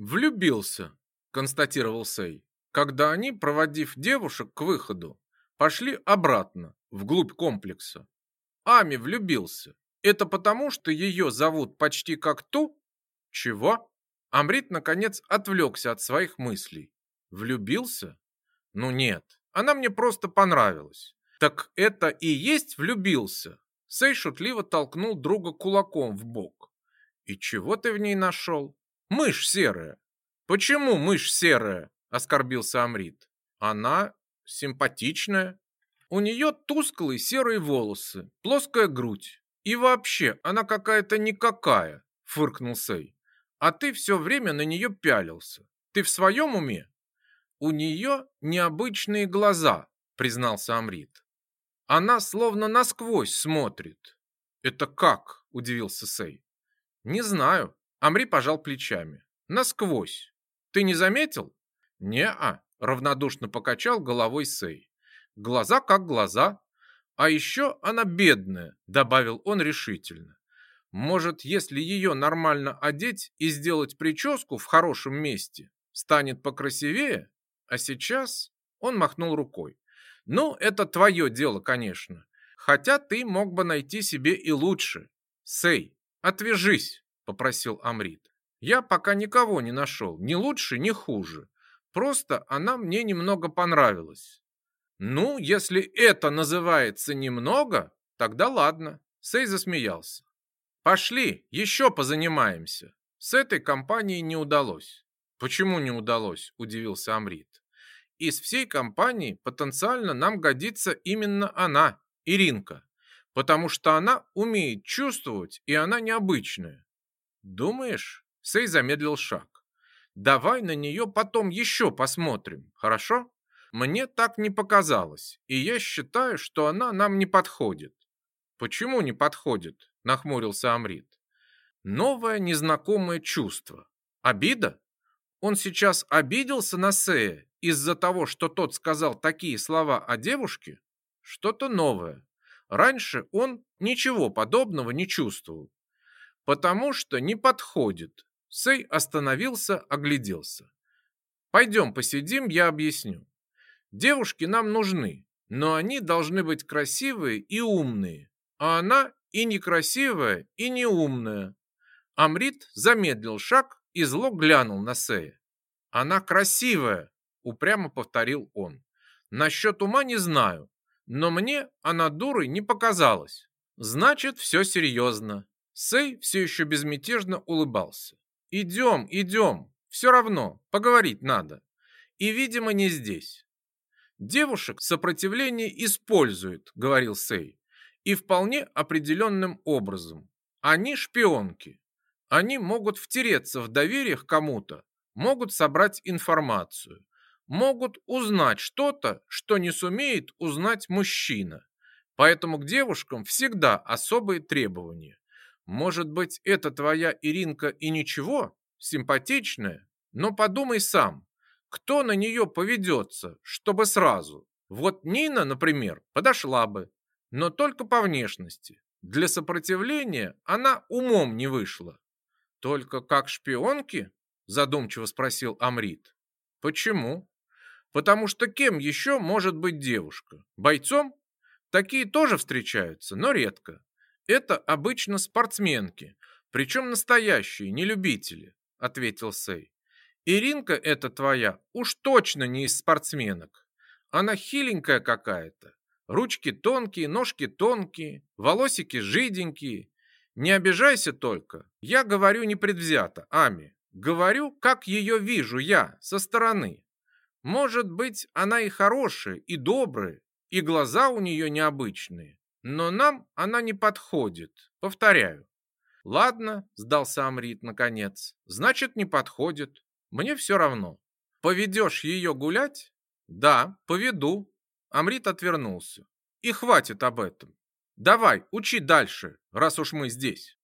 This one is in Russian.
Влюбился, констатировал Сей, когда они, проводив девушек к выходу, пошли обратно, вглубь комплекса. Ами влюбился. Это потому, что ее зовут почти как ту? Чего? Амрит, наконец, отвлекся от своих мыслей. Влюбился? Ну нет, она мне просто понравилась. Так это и есть влюбился? Сей шутливо толкнул друга кулаком в бок. И чего ты в ней нашел? Мышь серая. Почему мышь серая? Оскорбился Амрит. Она симпатичная. У нее тусклые серые волосы, плоская грудь. И вообще, она какая-то никакая, фыркнул Сей. А ты все время на нее пялился. Ты в своем уме? У нее необычные глаза, признался Амрит. Она словно насквозь смотрит. Это как? Удивился Сей. Не знаю. Амри пожал плечами. Насквозь. Ты не заметил? Не-а, равнодушно покачал головой Сей. Глаза как глаза. А еще она бедная, добавил он решительно. Может, если ее нормально одеть и сделать прическу в хорошем месте, станет покрасивее? А сейчас он махнул рукой. Ну, это твое дело, конечно. Хотя ты мог бы найти себе и лучше. Сей, отвяжись, попросил Амрит. Я пока никого не нашел, ни лучше, ни хуже. Просто она мне немного понравилась. Ну, если это называется немного, тогда ладно. Сей засмеялся. Пошли, еще позанимаемся. С этой компанией не удалось. Почему не удалось? Удивился Амрит. Из всей компании потенциально нам годится именно она, Иринка. Потому что она умеет чувствовать, и она необычная. Думаешь? Сей замедлил шаг. Давай на нее потом еще посмотрим, хорошо? Мне так не показалось, и я считаю, что она нам не подходит. Почему не подходит? Нахмурился Амрит. Новое незнакомое чувство. Обида? Он сейчас обиделся на Сея из-за того, что тот сказал такие слова о девушке? Что-то новое. Раньше он ничего подобного не чувствовал. Потому что не подходит. Сей остановился, огляделся. Пойдем посидим, я объясню. Девушки нам нужны, но они должны быть красивые и умные, а она и некрасивая, и неумная. Амрит замедлил шаг и зло глянул на Сея. Она красивая, упрямо повторил он. Насчет ума не знаю, но мне она дурой не показалась. Значит, все серьезно. Сей все еще безмятежно улыбался. Идем, идем, все равно, поговорить надо. И, видимо, не здесь. Девушек сопротивление использует, говорил Сей, и вполне определенным образом. Они шпионки. Они могут втереться в доверие к кому-то, могут собрать информацию, могут узнать что-то, что не сумеет узнать мужчина. Поэтому к девушкам всегда особые требования. Может быть, это твоя Иринка и ничего, симпатичная, но подумай сам, кто на нее поведется, чтобы сразу? Вот Нина, например, подошла бы, но только по внешности. Для сопротивления она умом не вышла. Только как шпионки? Задумчиво спросил Амрит. Почему? Потому что кем еще может быть девушка? Бойцом? Такие тоже встречаются, но редко. Это обычно спортсменки, причем настоящие, не любители, ответил Сей. Иринка эта твоя уж точно не из спортсменок. Она хиленькая какая-то. Ручки тонкие, ножки тонкие, волосики жиденькие. Не обижайся только. Я говорю непредвзято, Ами. Говорю, как ее вижу я, со стороны. Может быть, она и хорошая, и добрая, и глаза у нее необычные. Но нам она не подходит, повторяю. Ладно, сдался Амрит наконец. Значит, не подходит. Мне все равно. Поведешь ее гулять? Да, поведу. Амрит отвернулся. И хватит об этом. Давай, учи дальше, раз уж мы здесь.